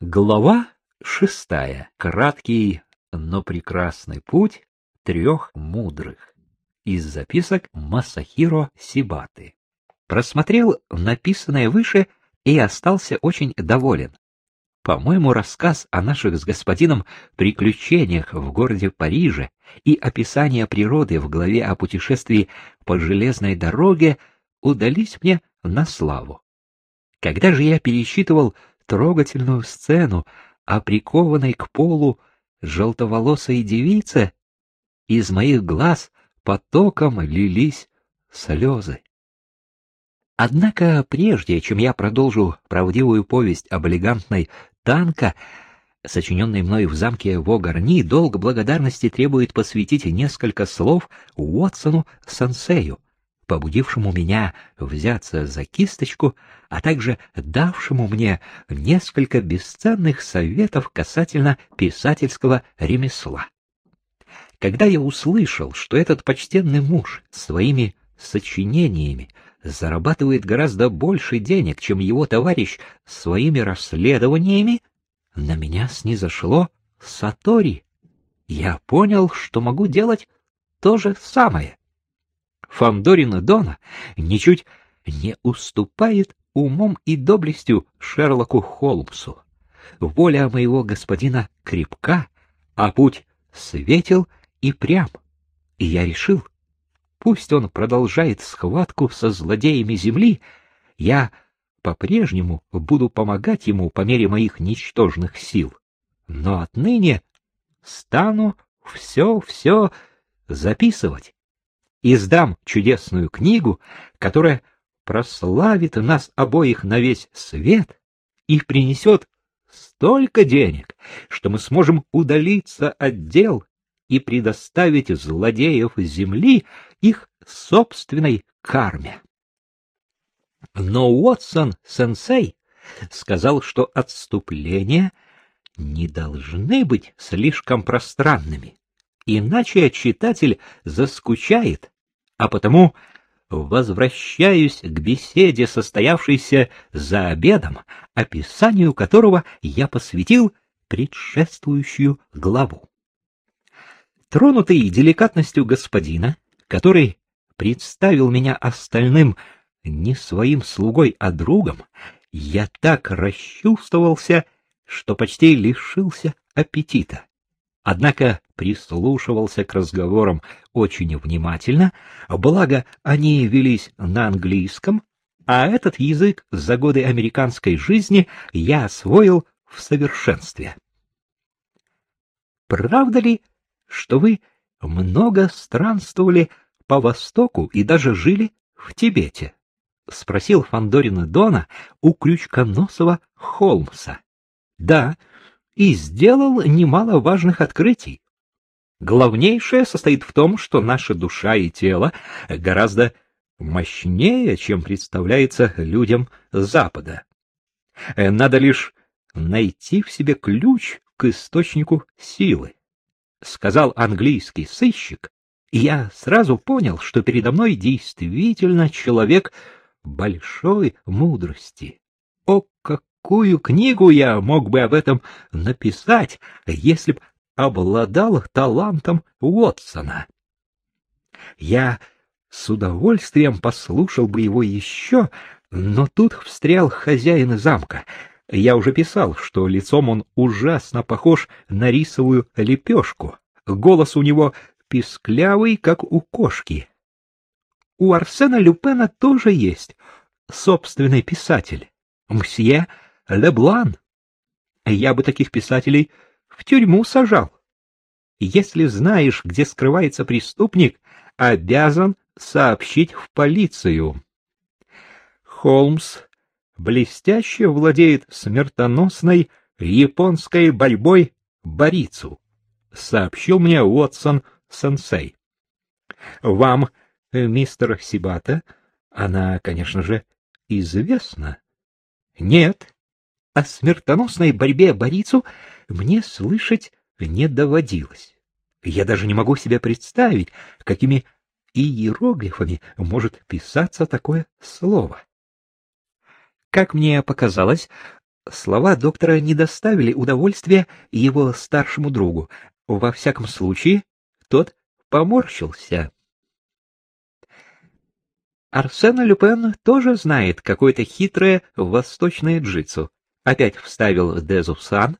Глава шестая. Краткий, но прекрасный путь трех мудрых. Из записок Масахиро Сибаты. Просмотрел написанное выше и остался очень доволен. По-моему, рассказ о наших с господином приключениях в городе Париже и описание природы в главе о путешествии по железной дороге удались мне на славу. Когда же я пересчитывал трогательную сцену о прикованной к полу желтоволосой девице, из моих глаз потоком лились слезы. Однако прежде, чем я продолжу правдивую повесть об элегантной танка, сочиненной мной в замке Вогарни, долг благодарности требует посвятить несколько слов Уотсону Сансею, побудившему меня взяться за кисточку, а также давшему мне несколько бесценных советов касательно писательского ремесла. Когда я услышал, что этот почтенный муж своими сочинениями зарабатывает гораздо больше денег, чем его товарищ своими расследованиями, на меня снизошло Сатори. Я понял, что могу делать то же самое. Фандорина Дона ничуть не уступает умом и доблестью Шерлоку Холмсу. Воля моего господина крепка, а путь светел и прям. И я решил, пусть он продолжает схватку со злодеями земли, я по-прежнему буду помогать ему по мере моих ничтожных сил. Но отныне стану все-все записывать издам чудесную книгу, которая прославит нас обоих на весь свет и принесет столько денег, что мы сможем удалиться от дел и предоставить злодеев земли их собственной карме. Но Уотсон-сенсей сказал, что отступления не должны быть слишком пространными иначе читатель заскучает, а потому возвращаюсь к беседе, состоявшейся за обедом, описанию которого я посвятил предшествующую главу. Тронутый деликатностью господина, который представил меня остальным не своим слугой, а другом, я так расчувствовался, что почти лишился аппетита однако прислушивался к разговорам очень внимательно, благо они велись на английском, а этот язык за годы американской жизни я освоил в совершенстве. Правда ли, что вы много странствовали по Востоку и даже жили в Тибете? — спросил Фандорина Дона у крючконосого Холмса. — Да, и сделал немало важных открытий. Главнейшее состоит в том, что наша душа и тело гораздо мощнее, чем представляется людям Запада. Надо лишь найти в себе ключ к источнику силы. Сказал английский сыщик, и я сразу понял, что передо мной действительно человек большой мудрости. О, как какую книгу я мог бы об этом написать, если б обладал талантом Уотсона? Я с удовольствием послушал бы его еще, но тут встрял хозяин замка. Я уже писал, что лицом он ужасно похож на рисовую лепешку. Голос у него писклявый, как у кошки. У Арсена Люпена тоже есть собственный писатель. Мсье Леблан. Я бы таких писателей в тюрьму сажал. Если знаешь, где скрывается преступник, обязан сообщить в полицию. Холмс блестяще владеет смертоносной японской борьбой борицу, сообщил мне Уотсон-сенсей. Вам, мистер Сибата, она, конечно же, известна. Нет, о смертоносной борьбе Борицу мне слышать не доводилось. Я даже не могу себе представить, какими иероглифами может писаться такое слово. Как мне показалось, Слова доктора не доставили удовольствия его старшему другу. Во всяком случае, тот поморщился. Арсен Люпен тоже знает какое-то хитрое восточное джитсу. Опять вставил Дезусан.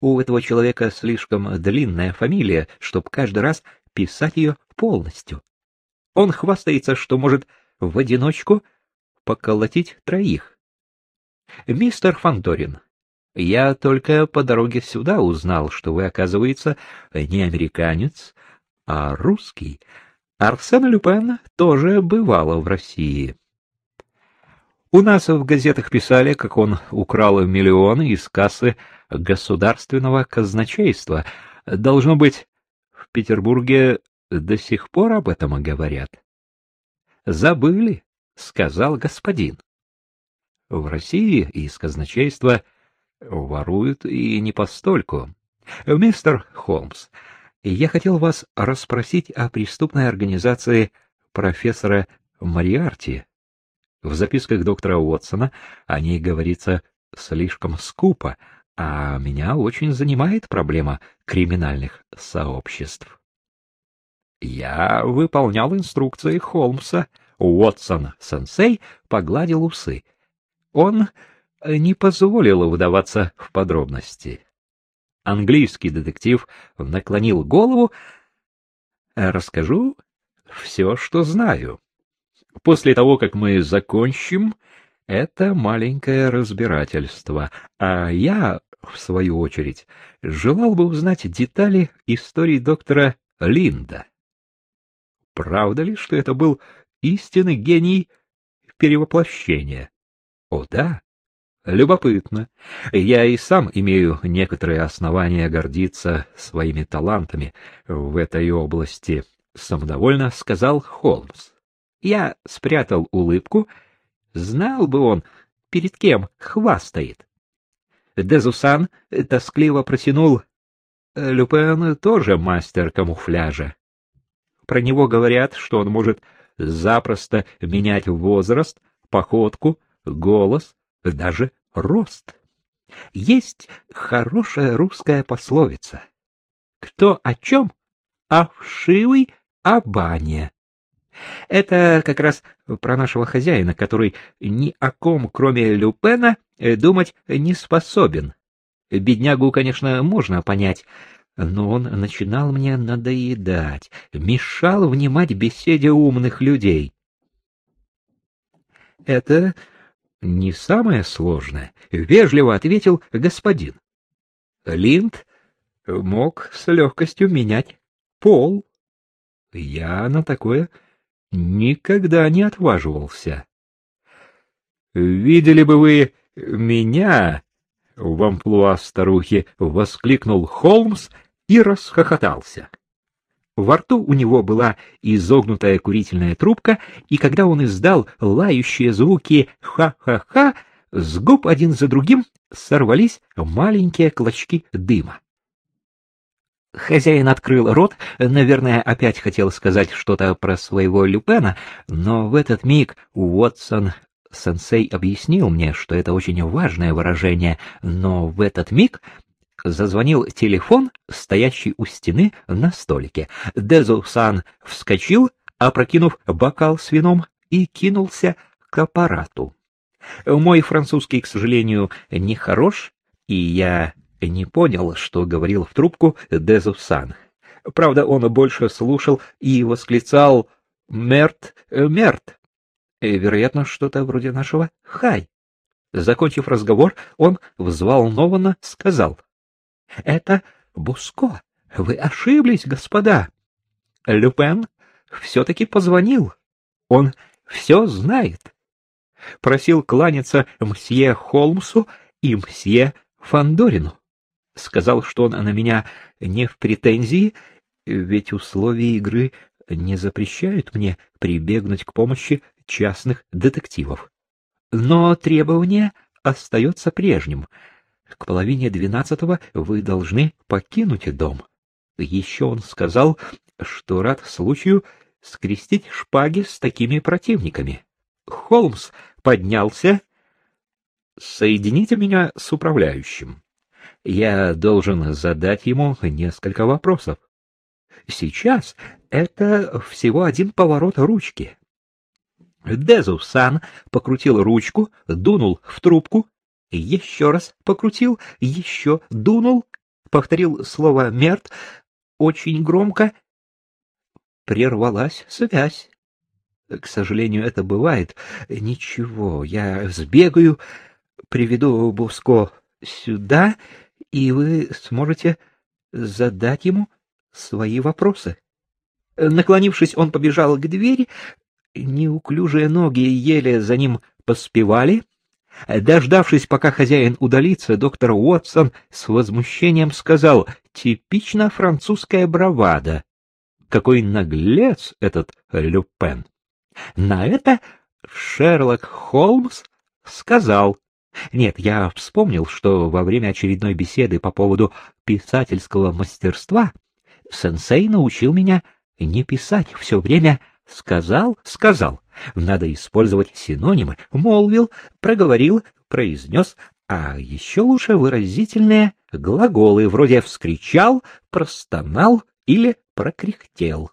У этого человека слишком длинная фамилия, чтобы каждый раз писать ее полностью. Он хвастается, что может в одиночку поколотить троих. Мистер Фандорин, я только по дороге сюда узнал, что вы, оказывается, не американец, а русский. Арсен Люпен тоже бывало в России. У нас в газетах писали, как он украл миллионы из кассы государственного казначейства. Должно быть, в Петербурге до сих пор об этом говорят. Забыли, сказал господин. В России из казначейства воруют и не постольку. Мистер Холмс, я хотел вас расспросить о преступной организации профессора Мариарти. В записках доктора Уотсона о ней говорится слишком скупо, а меня очень занимает проблема криминальных сообществ. Я выполнял инструкции Холмса. Уотсон-сенсей погладил усы. Он не позволил выдаваться в подробности. Английский детектив наклонил голову. «Расскажу все, что знаю. После того, как мы закончим, это маленькое разбирательство, а я, в свою очередь, желал бы узнать детали истории доктора Линда. Правда ли, что это был истинный гений перевоплощения? О да, любопытно. Я и сам имею некоторые основания гордиться своими талантами в этой области, самодовольно сказал Холмс. Я спрятал улыбку, знал бы он, перед кем хвастает. Дезусан тоскливо протянул. Люпен тоже мастер камуфляжа. Про него говорят, что он может запросто менять возраст, походку, голос, даже рост. Есть хорошая русская пословица. Кто о чем? О вшивой о бане. Это как раз про нашего хозяина, который ни о ком, кроме Люпена, думать не способен. Беднягу, конечно, можно понять, но он начинал мне надоедать, мешал внимать беседе умных людей. — Это не самое сложное, — вежливо ответил господин. Линд мог с легкостью менять пол. Я на такое никогда не отваживался. Видели бы вы меня в амплуа старухи, воскликнул Холмс и расхохотался. Во рту у него была изогнутая курительная трубка, и когда он издал лающие звуки «ха-ха-ха», с губ один за другим сорвались маленькие клочки дыма. Хозяин открыл рот, наверное, опять хотел сказать что-то про своего Люпена, но в этот миг Уотсон сенсей объяснил мне, что это очень важное выражение, но в этот миг Зазвонил телефон, стоящий у стены на столике. Дезу-сан вскочил, опрокинув бокал с вином, и кинулся к аппарату. Мой французский, к сожалению, не хорош, и я не понял, что говорил в трубку Дезу-сан. Правда, он больше слушал и восклицал «Мерт, мерт!» Вероятно, что-то вроде нашего «Хай». Закончив разговор, он взволнованно сказал — это Буско. Вы ошиблись, господа. Люпен все-таки позвонил. Он все знает. Просил кланяться мсье Холмсу и мсье Фандорину. Сказал, что он на меня не в претензии, ведь условия игры не запрещают мне прибегнуть к помощи частных детективов. Но требование остается прежним — к половине двенадцатого вы должны покинуть дом. Еще он сказал, что рад случаю скрестить шпаги с такими противниками. Холмс поднялся. Соедините меня с управляющим. Я должен задать ему несколько вопросов. Сейчас это всего один поворот ручки. Дезусан покрутил ручку, дунул в трубку, еще раз покрутил, еще дунул, повторил слово «мерт» очень громко. Прервалась связь. К сожалению, это бывает. Ничего, я сбегаю, приведу Буско сюда, и вы сможете задать ему свои вопросы. Наклонившись, он побежал к двери. Неуклюжие ноги еле за ним поспевали. Дождавшись, пока хозяин удалится, доктор Уотсон с возмущением сказал «Типично французская бравада». Какой наглец этот Люпен! На это Шерлок Холмс сказал нет, я вспомнил, что во время очередной беседы по поводу писательского мастерства сенсей научил меня не писать все время «сказал, сказал». Надо использовать синонимы «молвил», «проговорил», «произнес», а еще лучше выразительные глаголы вроде «вскричал», «простонал» или «прокряхтел».